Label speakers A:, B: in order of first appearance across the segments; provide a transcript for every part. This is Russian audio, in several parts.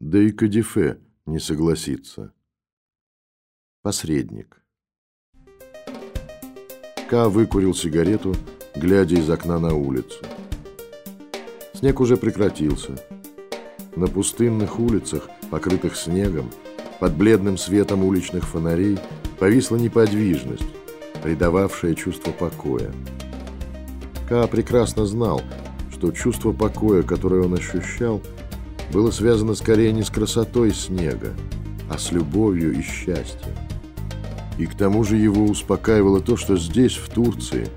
A: Да и Кадифе не согласится. Посредник. Ка выкурил сигарету, глядя из окна на улицу. Снег уже прекратился. На пустынных улицах, покрытых снегом, под бледным светом уличных фонарей, повисла неподвижность, придававшая чувство покоя. Ка прекрасно знал, что чувство покоя, которое он ощущал, было связано скорее не с красотой снега, а с любовью и счастьем. И к тому же его успокаивало то, что здесь, в Турции,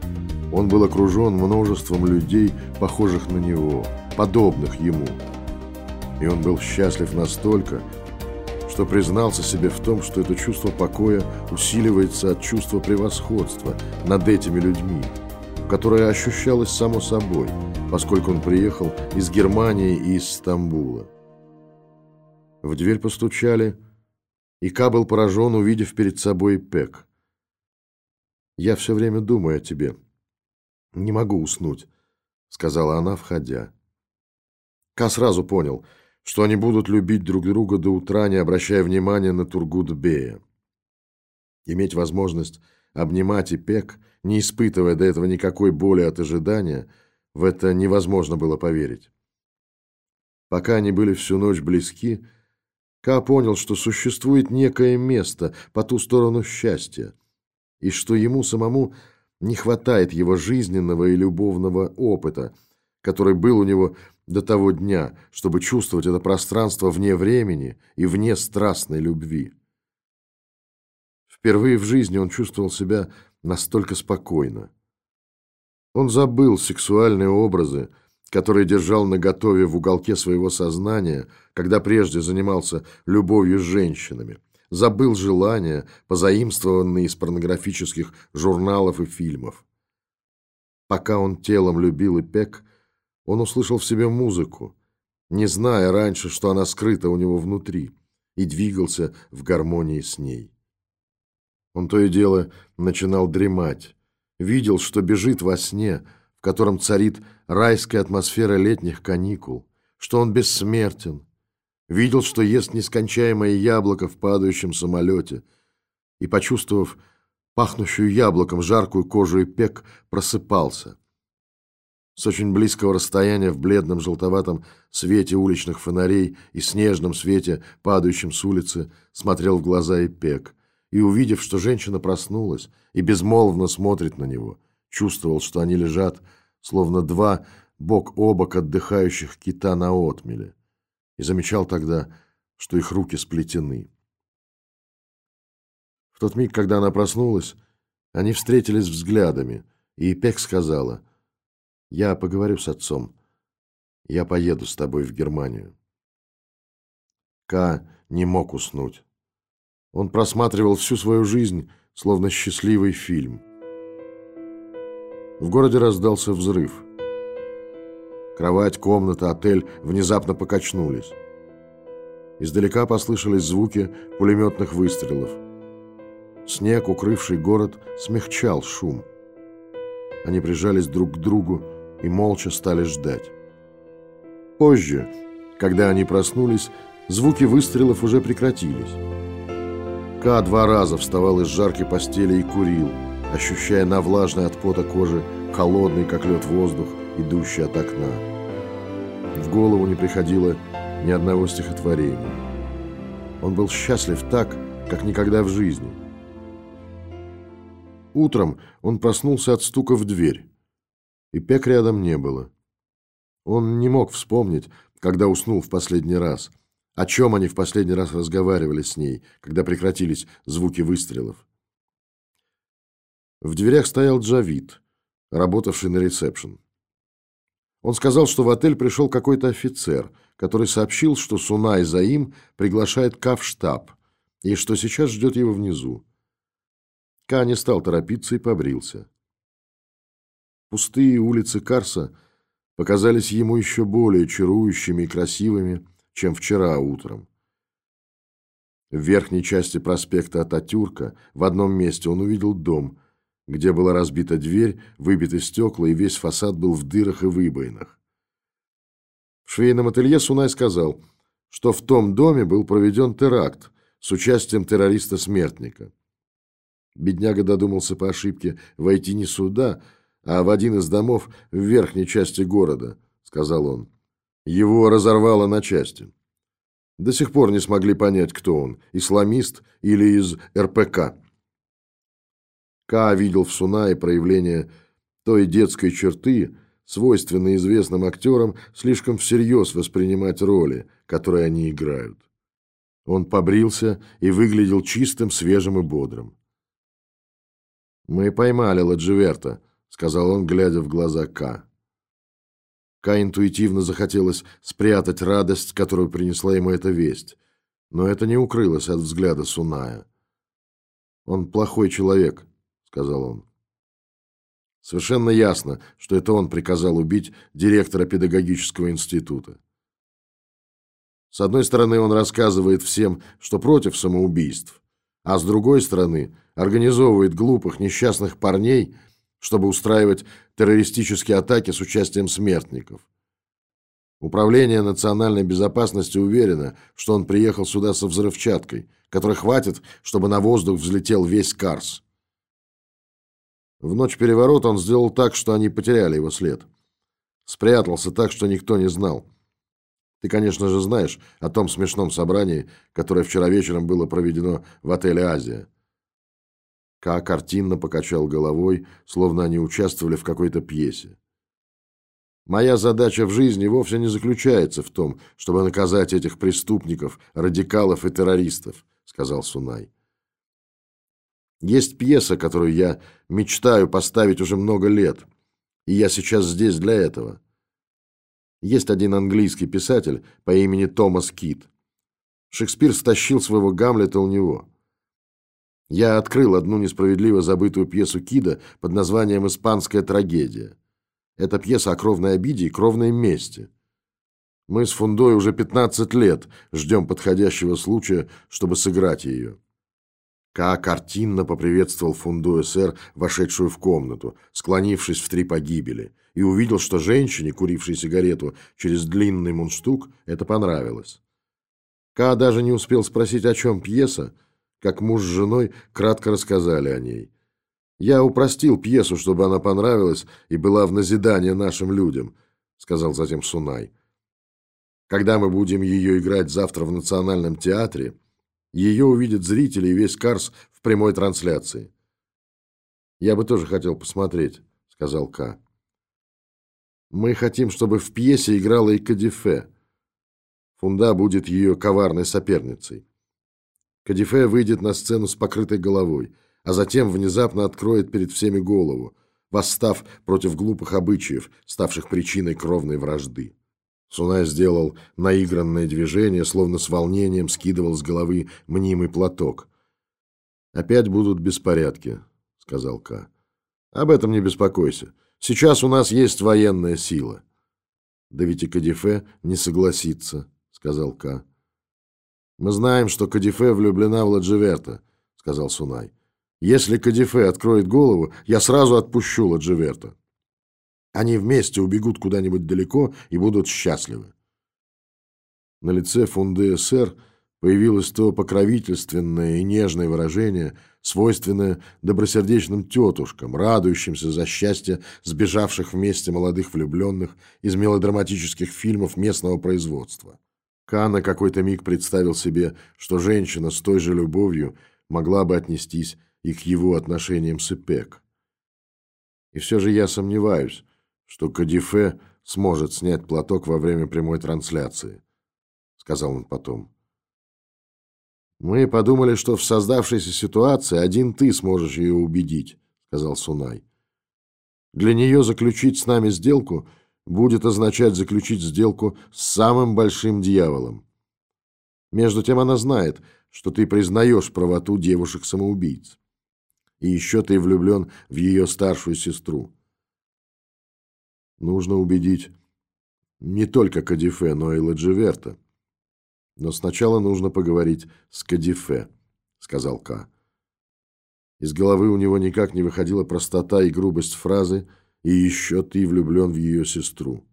A: он был окружен множеством людей, похожих на него, подобных ему. И он был счастлив настолько, что признался себе в том, что это чувство покоя усиливается от чувства превосходства над этими людьми, которое ощущалось само собой, поскольку он приехал из Германии и из Стамбула. В дверь постучали, и Ка был поражен, увидев перед собой Пек. «Я все время думаю о тебе. Не могу уснуть», — сказала она, входя. Ка сразу понял — что они будут любить друг друга до утра, не обращая внимания на Тургут-Бея. Иметь возможность обнимать и пек, не испытывая до этого никакой боли от ожидания, в это невозможно было поверить. Пока они были всю ночь близки, Ка понял, что существует некое место по ту сторону счастья, и что ему самому не хватает его жизненного и любовного опыта, который был у него до того дня, чтобы чувствовать это пространство вне времени и вне страстной любви. Впервые в жизни он чувствовал себя настолько спокойно. Он забыл сексуальные образы, которые держал наготове в уголке своего сознания, когда прежде занимался любовью с женщинами. Забыл желания, позаимствованные из порнографических журналов и фильмов. Пока он телом любил Ипек, он услышал в себе музыку, не зная раньше, что она скрыта у него внутри, и двигался в гармонии с ней. Он то и дело начинал дремать, видел, что бежит во сне, в котором царит райская атмосфера летних каникул, что он бессмертен, видел, что ест нескончаемое яблоко в падающем самолете, и, почувствовав пахнущую яблоком жаркую кожу и пек, просыпался – с очень близкого расстояния в бледном желтоватом свете уличных фонарей и снежном свете, падающем с улицы, смотрел в глаза и пек. И, увидев, что женщина проснулась и безмолвно смотрит на него, чувствовал, что они лежат, словно два бок о бок отдыхающих кита на отмеле, и замечал тогда, что их руки сплетены. В тот миг, когда она проснулась, они встретились взглядами, и Пек сказала — я поговорю с отцом. Я поеду с тобой в Германию. К не мог уснуть. Он просматривал всю свою жизнь, словно счастливый фильм. В городе раздался взрыв. Кровать, комната, отель внезапно покачнулись. Издалека послышались звуки пулеметных выстрелов. Снег, укрывший город, смягчал шум. Они прижались друг к другу, и молча стали ждать. Позже, когда они проснулись, звуки выстрелов уже прекратились. Ка два раза вставал из жаркой постели и курил, ощущая на влажной от пота кожи холодный, как лед, воздух, идущий от окна. В голову не приходило ни одного стихотворения. Он был счастлив так, как никогда в жизни. Утром он проснулся от стука в дверь и Пек рядом не было. Он не мог вспомнить, когда уснул в последний раз, о чем они в последний раз разговаривали с ней, когда прекратились звуки выстрелов. В дверях стоял Джавид, работавший на ресепшн. Он сказал, что в отель пришел какой-то офицер, который сообщил, что Сунай Заим приглашает Ка в штаб и что сейчас ждет его внизу. Ка не стал торопиться и побрился. Пустые улицы Карса показались ему еще более чарующими и красивыми, чем вчера утром. В верхней части проспекта Ататюрка в одном месте он увидел дом, где была разбита дверь, выбиты стекла, и весь фасад был в дырах и выбоинах. В швейном ателье Сунай сказал, что в том доме был проведен теракт с участием террориста-смертника. Бедняга додумался по ошибке войти не сюда, а в один из домов в верхней части города, сказал он. Его разорвало на части. До сих пор не смогли понять, кто он, исламист или из РПК. Ка видел в Сунае проявление той детской черты, свойственной известным актерам слишком всерьез воспринимать роли, которые они играют. Он побрился и выглядел чистым, свежим и бодрым. «Мы поймали Ладживерта», — сказал он, глядя в глаза Ка. Ка интуитивно захотелось спрятать радость, которую принесла ему эта весть, но это не укрылось от взгляда Суная. «Он плохой человек», — сказал он. Совершенно ясно, что это он приказал убить директора педагогического института. С одной стороны, он рассказывает всем, что против самоубийств, а с другой стороны, организовывает глупых несчастных парней, чтобы устраивать террористические атаки с участием смертников. Управление национальной безопасности уверено, что он приехал сюда со взрывчаткой, которой хватит, чтобы на воздух взлетел весь Карс. В ночь переворота он сделал так, что они потеряли его след. Спрятался так, что никто не знал. Ты, конечно же, знаешь о том смешном собрании, которое вчера вечером было проведено в отеле «Азия». Ка картинно покачал головой, словно они участвовали в какой-то пьесе. Моя задача в жизни вовсе не заключается в том, чтобы наказать этих преступников, радикалов и террористов, сказал Сунай. Есть пьеса, которую я мечтаю поставить уже много лет, и я сейчас здесь для этого. Есть один английский писатель по имени Томас Кит. Шекспир стащил своего Гамлета у него. Я открыл одну несправедливо забытую пьесу Кида под названием «Испанская трагедия». Это пьеса о кровной обиде и кровной мести. Мы с Фундой уже 15 лет ждем подходящего случая, чтобы сыграть ее. Ка картинно поприветствовал Фунду СР, вошедшую в комнату, склонившись в три погибели, и увидел, что женщине, курившей сигарету через длинный мундштук, это понравилось. Ка даже не успел спросить, о чем пьеса, как муж с женой кратко рассказали о ней. «Я упростил пьесу, чтобы она понравилась и была в назидание нашим людям», сказал затем Сунай. «Когда мы будем ее играть завтра в Национальном театре, ее увидят зрители и весь Карс в прямой трансляции. «Я бы тоже хотел посмотреть», — сказал К. «Мы хотим, чтобы в пьесе играла и Кадифе. Фунда будет ее коварной соперницей. Кадифе выйдет на сцену с покрытой головой, а затем внезапно откроет перед всеми голову, восстав против глупых обычаев, ставших причиной кровной вражды. Сунай сделал наигранное движение, словно с волнением скидывал с головы мнимый платок. «Опять будут беспорядки», — сказал Ка. «Об этом не беспокойся. Сейчас у нас есть военная сила». «Да ведь и Кадифе не согласится», — сказал Ка. «Мы знаем, что Кадифе влюблена в Ладживерта», — сказал Сунай. «Если Кадифе откроет голову, я сразу отпущу Ладживерта». Они вместе убегут куда-нибудь далеко и будут счастливы. На лице фунды СР появилось то покровительственное и нежное выражение, свойственное добросердечным тетушкам, радующимся за счастье сбежавших вместе молодых влюбленных из мелодраматических фильмов местного производства. Ка какой-то миг представил себе, что женщина с той же любовью могла бы отнестись и к его отношениям с Ипек. И все же я сомневаюсь, что Кадифе сможет снять платок во время прямой трансляции, сказал он потом. Мы подумали, что в создавшейся ситуации один ты сможешь ее убедить, сказал Сунай. Для нее заключить с нами сделку будет означать заключить сделку с самым большим дьяволом. Между тем она знает, что ты признаешь правоту девушек-самоубийц. И еще ты влюблен в ее старшую сестру. Нужно убедить не только Кадифе, но и Ладживерта. Но сначала нужно поговорить с Кадифе, сказал Ка. Из головы у него никак не выходила простота и грубость фразы «И еще ты влюблен в ее сестру».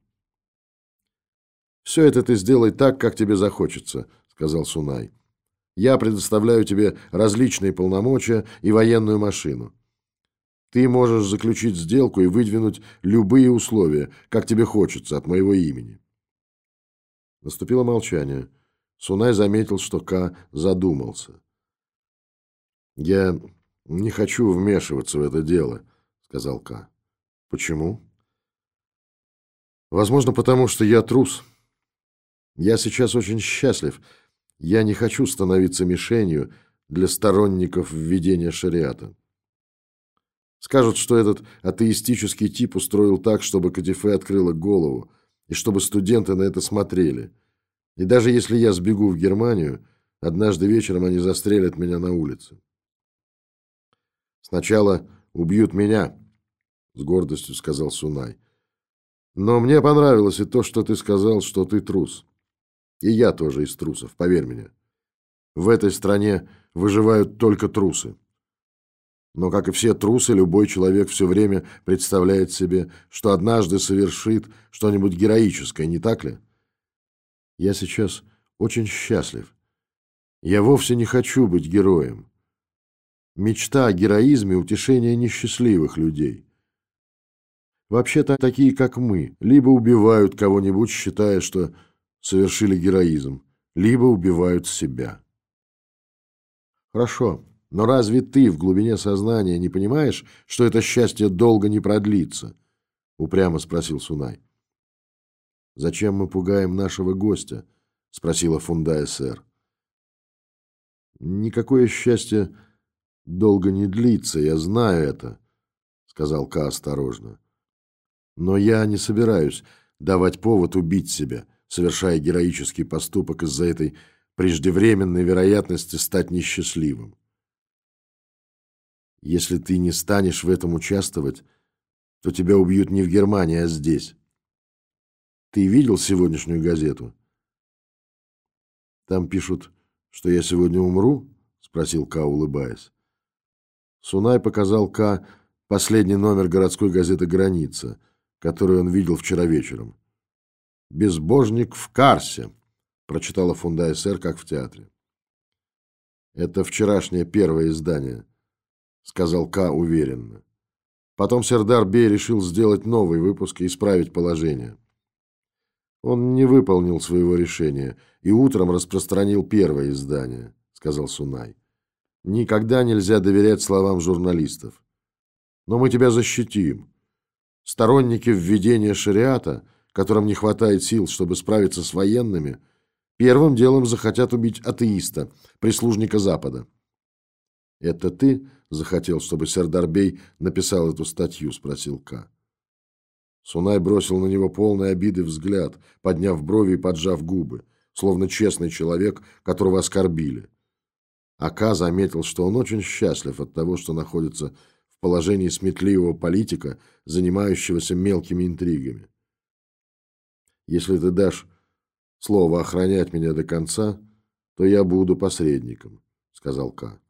A: «Все это ты сделай так, как тебе захочется», — сказал Сунай. «Я предоставляю тебе различные полномочия и военную машину. Ты можешь заключить сделку и выдвинуть любые условия, как тебе хочется, от моего имени». Наступило молчание. Сунай заметил, что Ка задумался. «Я не хочу вмешиваться в это дело», — сказал Ка. «Почему?» «Возможно, потому что я трус. Я сейчас очень счастлив. Я не хочу становиться мишенью для сторонников введения шариата. Скажут, что этот атеистический тип устроил так, чтобы Кадифе открыла голову, и чтобы студенты на это смотрели. И даже если я сбегу в Германию, однажды вечером они застрелят меня на улице. Сначала убьют меня, с гордостью сказал Сунай. Но мне понравилось и то, что ты сказал, что ты трус. И я тоже из трусов, поверь мне. В этой стране выживают только трусы. Но, как и все трусы, любой человек все время представляет себе, что однажды совершит что-нибудь героическое, не так ли? Я сейчас очень счастлив. Я вовсе не хочу быть героем. Мечта о героизме – утешение несчастливых людей. Вообще-то такие, как мы, либо убивают кого-нибудь, считая, что совершили героизм, либо убивают себя. Хорошо, но разве ты в глубине сознания не понимаешь, что это счастье долго не продлится? Упрямо спросил Сунай. Зачем мы пугаем нашего гостя? Спросила Фундая сэр. Никакое счастье долго не длится, я знаю это, сказал Ка осторожно. Но я не собираюсь давать повод убить себя, совершая героический поступок из-за этой преждевременной вероятности стать несчастливым. Если ты не станешь в этом участвовать, то тебя убьют не в Германии, а здесь. Ты видел сегодняшнюю газету? Там пишут, что я сегодня умру? Спросил Ка, улыбаясь. Сунай показал Ка последний номер городской газеты «Граница», которую он видел вчера вечером. «Безбожник в Карсе», — прочитала Фунда СР, как в театре. «Это вчерашнее первое издание», — сказал К. уверенно. Потом Сердар Бей решил сделать новый выпуск и исправить положение. Он не выполнил своего решения и утром распространил первое издание, сказал Сунай. Никогда нельзя доверять словам журналистов. Но мы тебя защитим. Сторонники введения шариата, которым не хватает сил, чтобы справиться с военными, первым делом захотят убить атеиста, прислужника Запада. «Это ты захотел, чтобы Сердарбей написал эту статью?» – спросил К. Сунай бросил на него полный обиды взгляд, подняв брови и поджав губы, словно честный человек, которого оскорбили. А К заметил, что он очень счастлив от того, что находится положении сметливого политика, занимающегося мелкими интригами. «Если ты дашь слово охранять меня до конца, то я буду посредником», — сказал К.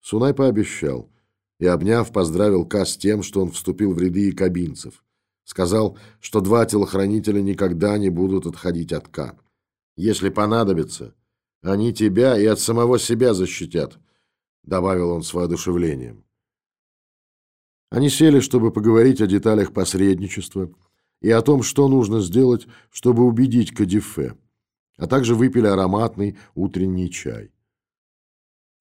A: Сунай пообещал и, обняв, поздравил Ка с тем, что он вступил в ряды якобинцев. Сказал, что два телохранителя никогда не будут отходить от Ка. «Если понадобится, они тебя и от самого себя защитят», добавил он с воодушевлением. Они сели, чтобы поговорить о деталях посредничества и о том, что нужно сделать, чтобы убедить Кадифе, а также выпили ароматный утренний чай.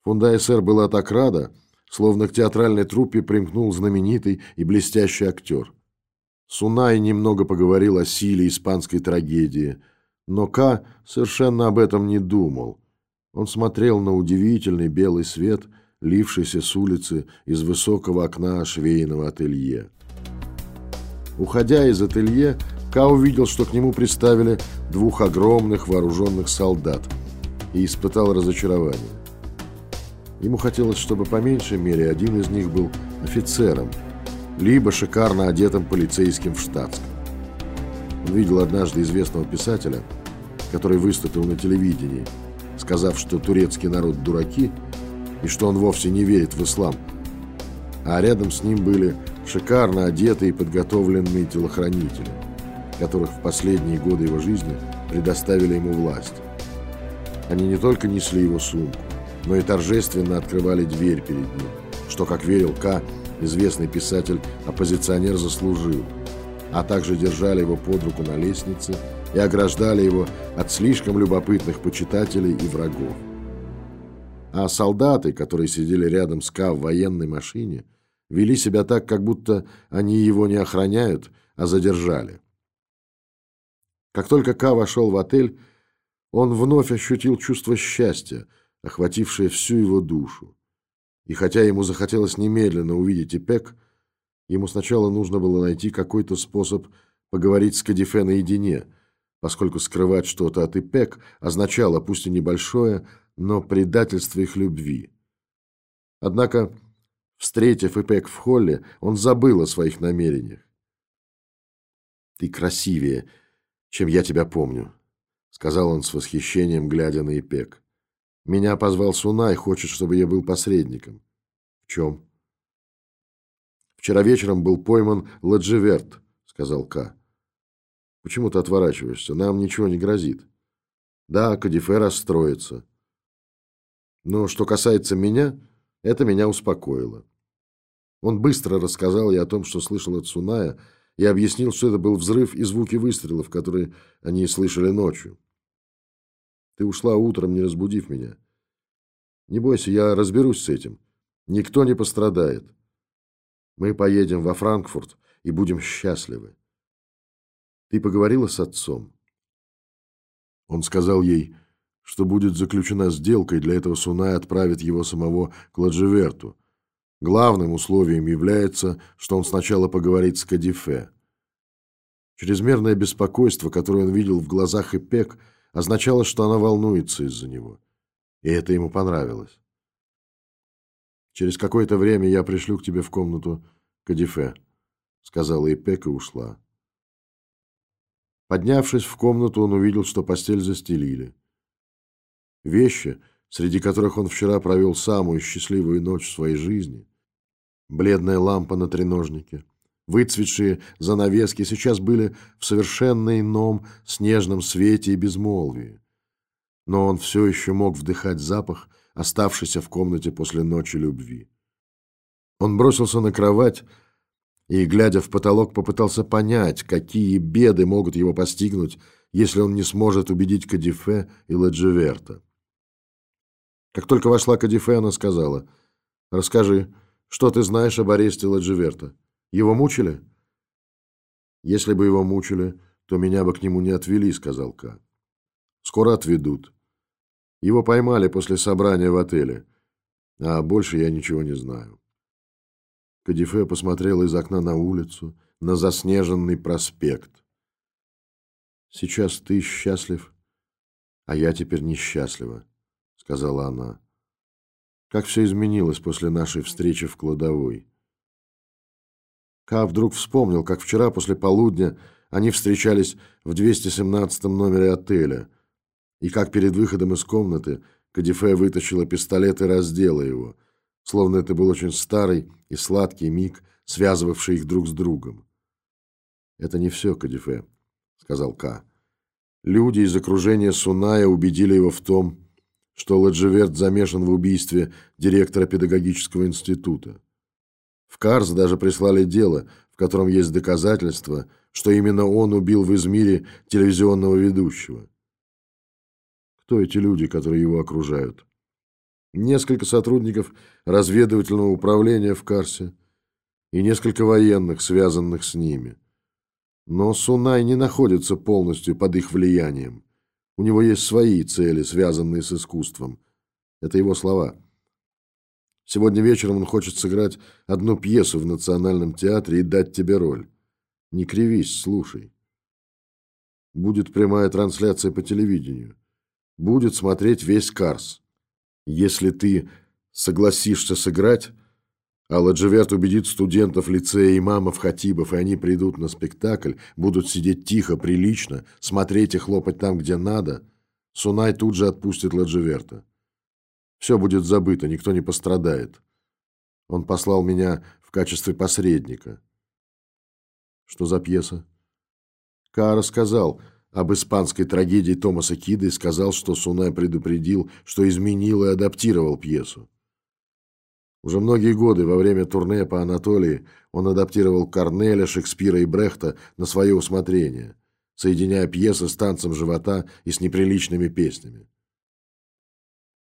A: Фунда СР была так рада, словно к театральной труппе примкнул знаменитый и блестящий актер. Сунай немного поговорил о силе испанской трагедии, но Ка совершенно об этом не думал. Он смотрел на удивительный белый свет, лившийся с улицы из высокого окна швейного ателье. Уходя из ателье, Ка увидел, что к нему приставили двух огромных вооруженных солдат и испытал разочарование. Ему хотелось, чтобы по меньшей мере один из них был офицером, либо шикарно одетым полицейским в штатском. Он видел однажды известного писателя, который выступил на телевидении, сказав, что турецкий народ дураки и что он вовсе не верит в ислам, а рядом с ним были шикарно одетые и подготовленные телохранители. которых в последние годы его жизни предоставили ему власть. Они не только несли его сумку, но и торжественно открывали дверь перед ним, что, как верил К, известный писатель-оппозиционер заслужил, а также держали его под руку на лестнице и ограждали его от слишком любопытных почитателей и врагов. А солдаты, которые сидели рядом с К в военной машине, вели себя так, как будто они его не охраняют, а задержали. Как только К вошел в отель, он вновь ощутил чувство счастья, охватившее всю его душу. И хотя ему захотелось немедленно увидеть Ипек, ему сначала нужно было найти какой-то способ поговорить с Кадифе наедине, поскольку скрывать что-то от Ипек означало, пусть и небольшое, но предательство их любви. Однако, встретив Ипек в холле, он забыл о своих намерениях. «Ты красивее, чем я тебя помню», — сказал он с восхищением, глядя на Ипек. «Меня позвал Сунай, хочет, чтобы я был посредником». «В чем?» «Вчера вечером был пойман Ладживерт», — сказал Ка. «Почему ты отворачиваешься? Нам ничего не грозит». «Да, Кадифе расстроится». «Но что касается меня, это меня успокоило». Он быстро рассказал ей о том, что слышал от Суная, — и объяснил, что это был взрыв и звуки выстрелов, которые они слышали ночью. Ты ушла утром, не разбудив меня. Не бойся, я разберусь с этим. Никто не пострадает. Мы поедем во Франкфурт и будем счастливы. Ты поговорила с отцом? Он сказал ей, что будет заключена сделка, и для этого Сунай отправит его самого к Ладжеверту, Главным условием является, что он сначала поговорит с Кадифе. Чрезмерное беспокойство, которое он видел в глазах Ипек, означало, что она волнуется из-за него. И это ему понравилось. «Через какое-то время я пришлю к тебе в комнату Кадифе», — сказала Ипек и ушла. Поднявшись в комнату, он увидел, что постель застелили. Вещи, среди которых он вчера провел самую счастливую ночь в своей жизни, Бледная лампа на треножнике, выцветшие занавески сейчас были в совершенно ином снежном свете и безмолвии. Но он все еще мог вдыхать запах, оставшийся в комнате после ночи любви. Он бросился на кровать и, глядя в потолок, попытался понять, какие беды могут его постигнуть, если он не сможет убедить Кадифе и Ладживерта. Как только вошла Кадифе, она сказала, «Расскажи, что ты знаешь об аресте Ладживерта? Его мучили? Если бы его мучили, то меня бы к нему не отвели, сказал Ка. Скоро отведут. Его поймали после собрания в отеле, а больше я ничего не знаю. Кадифе посмотрел из окна на улицу, на заснеженный проспект. «Сейчас ты счастлив, а я теперь несчастлива», — сказала она. Как все изменилось после нашей встречи в кладовой. Ка вдруг вспомнил, как вчера после полудня они встречались в 217 номере отеля, и как перед выходом из комнаты Кадифе вытащила пистолет и раздела его, словно это был очень старый и сладкий миг, связывавший их друг с другом. «Это не все, Кадифе», — сказал Ка. Люди из окружения Суная убедили его в том, что Ладжеверт замешан в убийстве директора педагогического института. В Карс даже прислали дело, в котором есть доказательства, что именно он убил в Измире телевизионного ведущего. Кто эти люди, которые его окружают? Несколько сотрудников разведывательного управления в Карсе и несколько военных, связанных с ними. Но Сунай не находится полностью под их влиянием. У него есть свои цели, связанные с искусством. Это его слова. Сегодня вечером он хочет сыграть одну пьесу в Национальном театре и дать тебе роль. Не кривись, слушай. Будет прямая трансляция по телевидению. Будет смотреть весь Карс. Если ты согласишься сыграть, Алла Джеверт убедит студентов лицея имамов Хатибов, и они придут на спектакль, будут сидеть тихо, прилично, смотреть и хлопать там, где надо. Сунай тут же отпустит Ладживерта. Все будет забыто, никто не пострадает. Он послал меня в качестве посредника. Что за пьеса? Ка рассказал об испанской трагедии Томаса Кида и сказал, что Сунай предупредил, что изменил и адаптировал пьесу. Уже многие годы во время турне по Анатолии он адаптировал Корнеля, Шекспира и Брехта на свое усмотрение, соединяя пьесы с танцем живота и с неприличными песнями.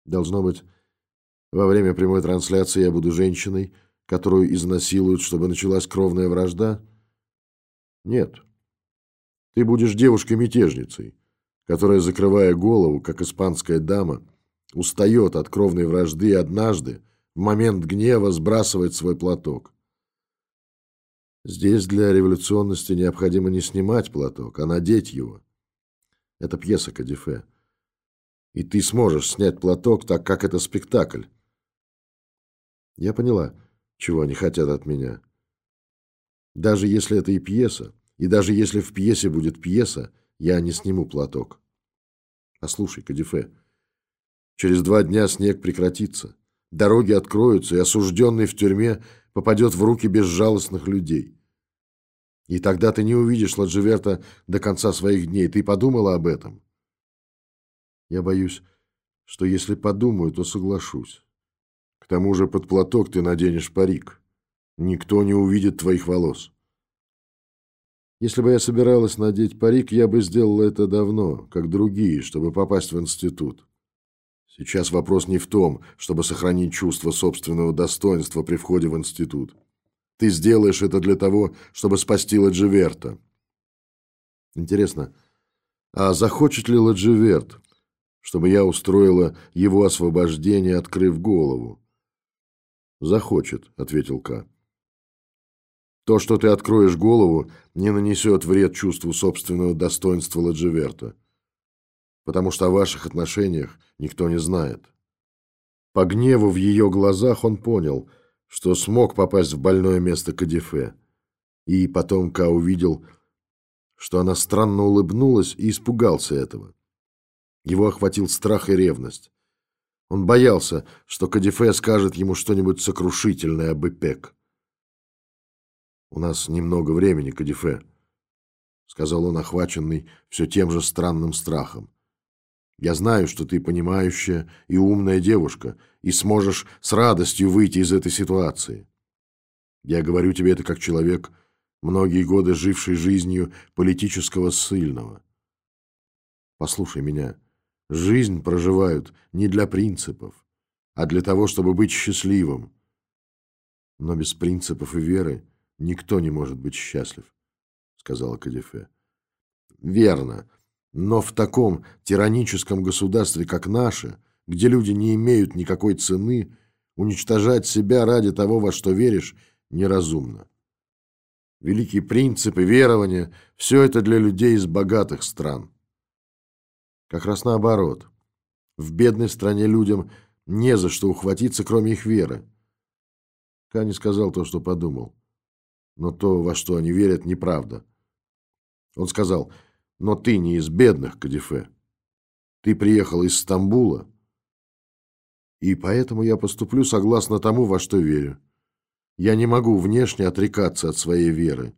A: Должно быть, во время прямой трансляции я буду женщиной, которую изнасилуют, чтобы началась кровная вражда? Нет. Ты будешь девушкой-мятежницей, которая, закрывая голову, как испанская дама, устает от кровной вражды и однажды, в момент гнева сбрасывает свой платок. Здесь для революционности необходимо не снимать платок, а надеть его. Это пьеса Кадифе. И ты сможешь снять платок, так как это спектакль. Я поняла, чего они хотят от меня. Даже если это и пьеса, и даже если в пьесе будет пьеса, я не сниму платок. Послушай, Кадифе, через два дня снег прекратится. Дороги откроются, и осужденный в тюрьме попадет в руки безжалостных людей. И тогда ты не увидишь Ладживерта до конца своих дней. Ты подумала об этом? Я боюсь, что если подумаю, то соглашусь. К тому же под платок ты наденешь парик. Никто не увидит твоих волос. Если бы я собиралась надеть парик, я бы сделала это давно, как другие, чтобы попасть в институт. Сейчас вопрос не в том, чтобы сохранить чувство собственного достоинства при входе в институт. Ты сделаешь это для того, чтобы спасти Ладживерта. Интересно, а захочет ли Ладживерт, чтобы я устроила его освобождение, открыв голову? Захочет, ответил К. То, что ты откроешь голову, не нанесет вред чувству собственного достоинства Ладживерта потому что о ваших отношениях никто не знает. По гневу в ее глазах он понял, что смог попасть в больное место Кадифе. И потом Ка увидел, что она странно улыбнулась и испугался этого. Его охватил страх и ревность. Он боялся, что Кадифе скажет ему что-нибудь сокрушительное об Ипек. «У нас немного времени, Кадифе», — сказал он, охваченный все тем же странным страхом. Я знаю, что ты понимающая и умная девушка, и сможешь с радостью выйти из этой ситуации. Я говорю тебе это как человек, многие годы живший жизнью политического ссыльного. Послушай меня. Жизнь проживают не для принципов, а для того, чтобы быть счастливым. Но без принципов и веры никто не может быть счастлив, сказала Кадифе. Верно. Но в таком тираническом государстве, как наше, где люди не имеют никакой цены, уничтожать себя ради того, во что веришь, неразумно. Великие принципы, верования – все это для людей из богатых стран. Как раз наоборот. В бедной стране людям не за что ухватиться, кроме их веры. Кани сказал то, что подумал. Но то, во что они верят, неправда. Он сказал – но ты не из бедных, Кадифе. Ты приехал из Стамбула, и поэтому я поступлю согласно тому, во что верю. Я не могу внешне отрекаться от своей веры.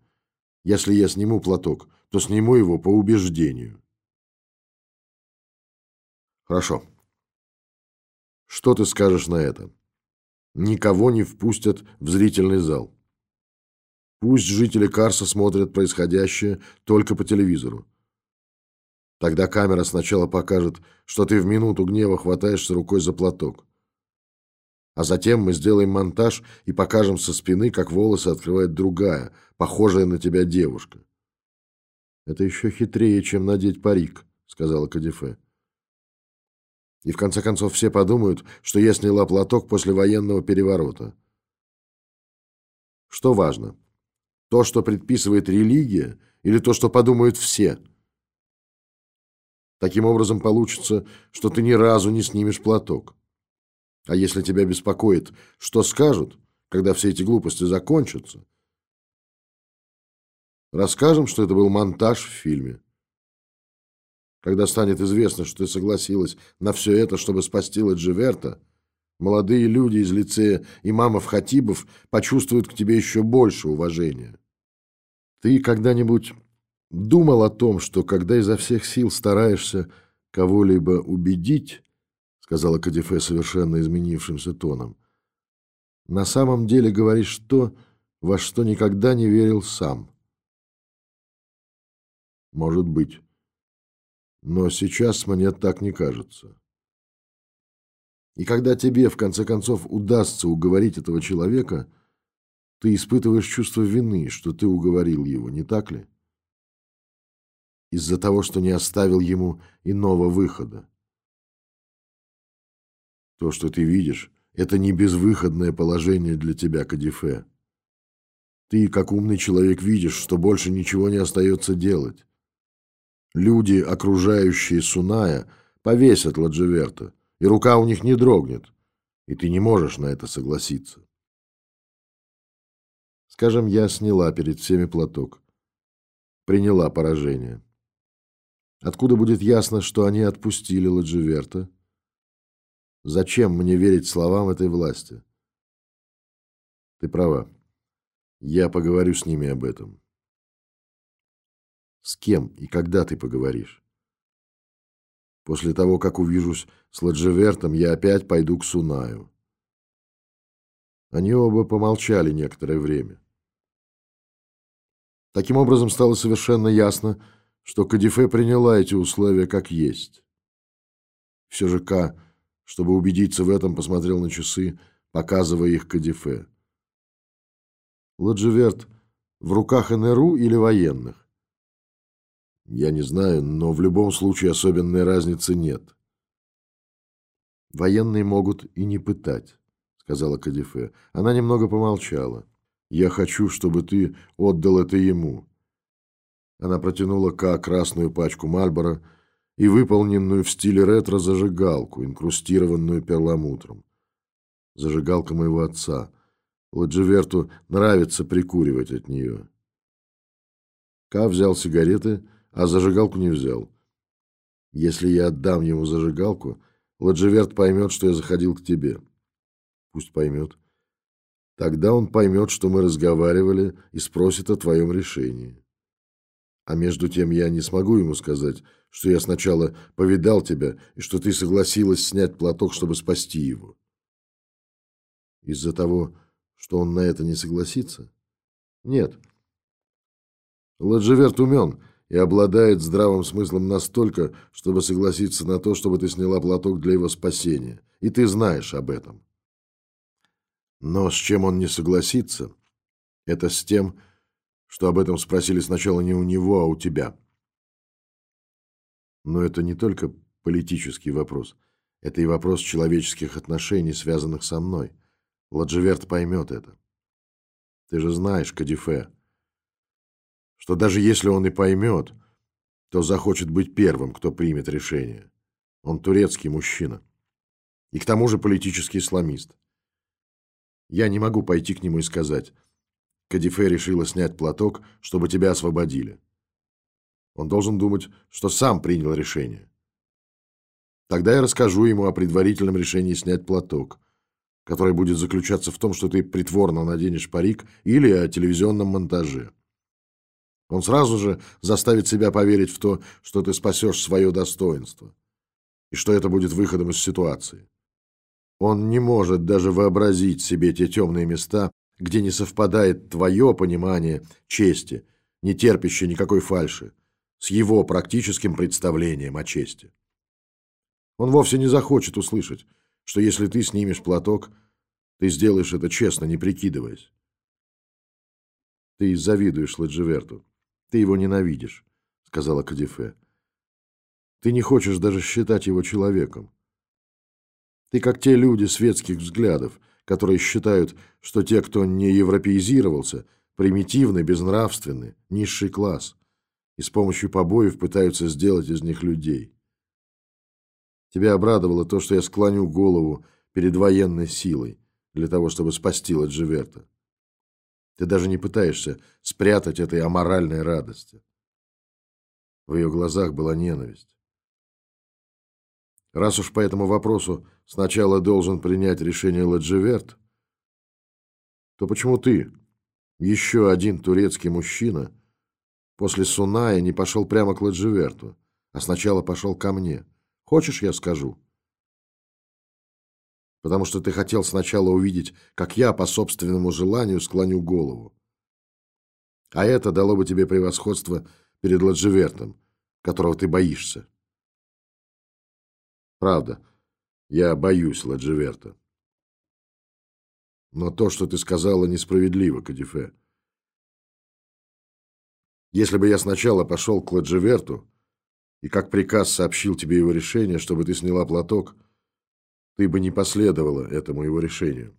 A: Если я сниму платок, то сниму его по убеждению. Хорошо. Что ты скажешь на это? Никого не впустят в зрительный зал. Пусть жители Карса смотрят происходящее только по телевизору. Тогда камера сначала покажет, что ты в минуту гнева хватаешься рукой за платок. А затем мы сделаем монтаж и покажем со спины, как волосы открывает другая, похожая на тебя девушка. Это еще хитрее, чем надеть парик, сказала Кадифе. И в конце концов все подумают, что я сняла платок после военного переворота. Что важно? То, что предписывает религия, или то, что подумают все – Таким образом получится, что ты ни разу не снимешь платок. А если тебя беспокоит, что скажут, когда все эти глупости закончатся, расскажем, что это был монтаж в фильме. Когда станет известно, что ты согласилась на все это, чтобы спасти Ладживерта, молодые люди из лицея имамов Хатибов почувствуют к тебе еще больше уважения. Ты когда-нибудь думал о том, что когда изо всех сил стараешься кого-либо убедить, сказала Кадифе совершенно изменившимся тоном, на самом деле говоришь то, во что никогда не верил сам. Может быть. Но сейчас мне так не кажется. И когда тебе, в конце концов, удастся уговорить этого человека, ты испытываешь чувство вины, что ты уговорил его, не так ли? Из-за того, что не оставил ему иного выхода. То, что ты видишь, это не безвыходное положение для тебя, Кадифе. Ты, как умный человек, видишь, что больше ничего не остается делать. Люди, окружающие Суная, повесят Ладжеверта, и рука у них не дрогнет, и ты не можешь на это согласиться. Скажем, я сняла перед всеми платок. Приняла поражение. Откуда будет ясно, что они отпустили Ладжеверта? Зачем мне верить словам этой власти? Ты права. Я поговорю с ними об этом. С кем и когда ты поговоришь? После того, как увижусь с Ладжевертом, я опять пойду к Сунаю. Они оба помолчали некоторое время. Таким образом, стало совершенно ясно, что Кадифе приняла эти условия как есть. Все же Ка чтобы убедиться в этом, посмотрел на часы, показывая их Кадифе. Ладжеверт в руках НРУ или военных? Я не знаю, но в любом случае особенной разницы нет. Военные могут и не пытать, сказала Кадифе. Она немного помолчала. Я хочу, чтобы ты отдал это ему. Она протянула Ка красную пачку Мальбора, и выполненную в стиле ретро зажигалку, инкрустированную перламутром. Зажигалка моего отца. Ладживерту нравится прикуривать от нее. Ка взял сигареты, а зажигалку не взял. Если я отдам ему зажигалку, Ладживерт поймет, что я заходил к тебе. Пусть поймет. Тогда он поймет, что мы разговаривали и спросит о твоем решении. А между тем я не смогу ему сказать, что я сначала повидал тебя и что ты согласилась снять платок, чтобы спасти его. Из-за того, что он на это не согласится? Нет. Ладжеверт умен и обладает здравым смыслом настолько, чтобы согласиться на то, чтобы ты сняла платок для его спасения. И ты знаешь об этом. Но с чем он не согласится, это с тем, что об этом спросили сначала не у него, а у тебя. Но это не только политический вопрос. Это и вопрос человеческих отношений, связанных со мной. Ладжеверт поймет это. Ты же знаешь, Кадифе, что даже если он и поймет, то захочет быть первым, кто примет решение. Он турецкий мужчина. И к тому же политический исламист. Я не могу пойти к нему и сказать – Кадифе решила снять платок, чтобы тебя освободили. Он должен думать, что сам принял решение. Тогда я расскажу ему о предварительном решении снять платок, которое будет заключаться в том, что ты притворно наденешь парик или о телевизионном монтаже. Он сразу же заставит себя поверить в то, что ты спасешь свое достоинство, и что это будет выходом из ситуации. Он не может даже вообразить себе те темные места, где не совпадает твое понимание чести, не терпящее никакой фальши, с его практическим представлением о чести. Он вовсе не захочет услышать, что если ты снимешь платок, ты сделаешь это честно, не прикидываясь. Ты завидуешь Ладживерту. Ты его ненавидишь, сказала Кадифе. Ты не хочешь даже считать его человеком. Ты как те люди светских взглядов, которые считают, что те, кто не европеизировался, примитивны, безнравственны, низший класс, и с помощью побоев пытаются сделать из них людей. Тебя обрадовало то, что я склоню голову перед военной силой для того, чтобы спасти Ладживерта. Ты даже не пытаешься спрятать этой аморальной радости. В ее глазах была ненависть. Раз уж по этому вопросу сначала должен принять решение Ладжеверт, то почему ты, еще один турецкий мужчина, после Суная не пошел прямо к Ладживерту, а сначала пошел ко мне? Хочешь, я скажу? Потому что ты хотел сначала увидеть, как я по собственному желанию склоню голову. А это дало бы тебе превосходство перед Ладживертом, которого ты боишься. Правда, я боюсь Ладживерта. Но то, что ты сказала, несправедливо, Кадифе. Если бы я сначала пошел к Ладживерту и как приказ сообщил тебе его решение, чтобы ты сняла платок, ты бы не последовала этому его решению.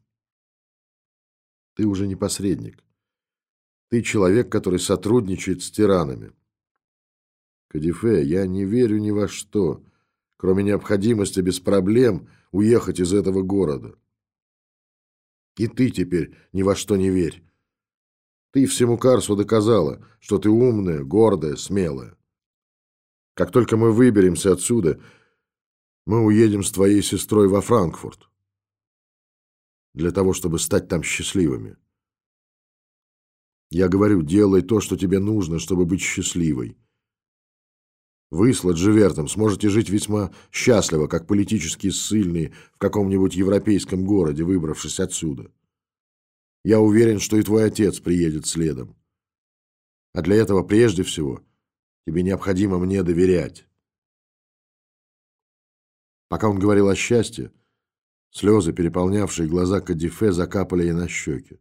A: Ты уже не посредник. Ты человек, который сотрудничает с тиранами. Кадифе, я не верю ни во что, кроме необходимости без проблем уехать из этого города. И ты теперь ни во что не верь. Ты всему Карсу доказала, что ты умная, гордая, смелая. Как только мы выберемся отсюда, мы уедем с твоей сестрой во Франкфурт. Для того, чтобы стать там счастливыми. Я говорю, делай то, что тебе нужно, чтобы быть счастливой. Вы с Ладживертом сможете жить весьма счастливо, как политически ссыльные в каком-нибудь европейском городе, выбравшись отсюда. Я уверен, что и твой отец приедет следом. А для этого прежде всего тебе необходимо мне доверять. Пока он говорил о счастье, слезы, переполнявшие глаза Кадифе, закапали ей на щеки.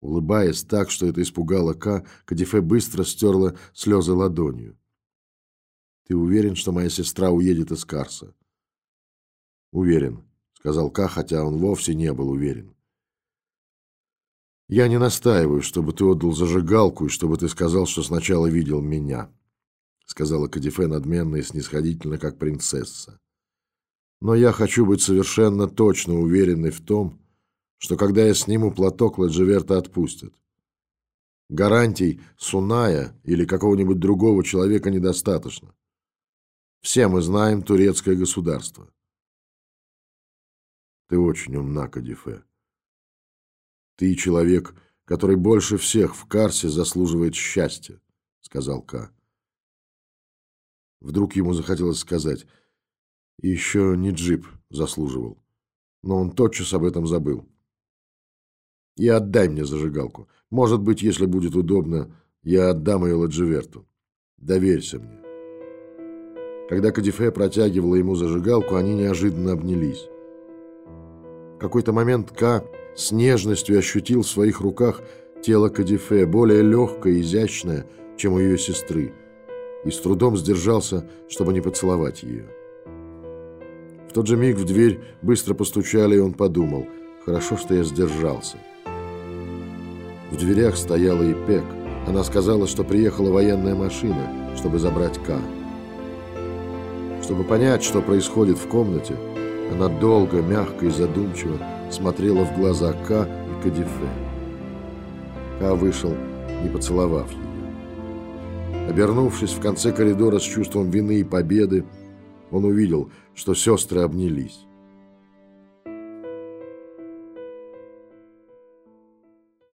A: Улыбаясь так, что это испугало Ка, Кадифе быстро стерла слезы ладонью. Ты уверен, что моя сестра уедет из Карса? Уверен, сказал Ка, хотя он вовсе не был уверен. Я не настаиваю, чтобы ты отдал зажигалку и чтобы ты сказал, что сначала видел меня, сказала Кадифе надменно и снисходительно, как принцесса. Но я хочу быть совершенно точно уверенной в том, что когда я сниму платок, Ладживерта отпустят. Гарантий Суная или какого-нибудь другого человека недостаточно. Все мы знаем турецкое государство. Ты очень умна, Кадифе. Ты человек, который больше всех в Карсе заслуживает счастья, сказал Ка. Вдруг ему захотелось сказать, еще не джип заслуживал, но он тотчас об этом забыл. И отдай мне зажигалку. Может быть, если будет удобно, я отдам ее Ладживерту. Доверься мне. Когда Кадифе протягивала ему зажигалку, они неожиданно обнялись. В какой-то момент Ка с нежностью ощутил в своих руках тело Кадифе, более легкое и изящное, чем у ее сестры, и с трудом сдержался, чтобы не поцеловать ее. В тот же миг в дверь быстро постучали, и он подумал, хорошо, что я сдержался. В дверях стояла и Пек. Она сказала, что приехала военная машина, чтобы забрать Ка. Чтобы понять, что происходит в комнате, она долго, мягко и задумчиво смотрела в глаза Ка и Кадифе. Ка вышел, не поцеловав ее. Обернувшись в конце коридора с чувством вины и победы, он увидел, что сестры обнялись.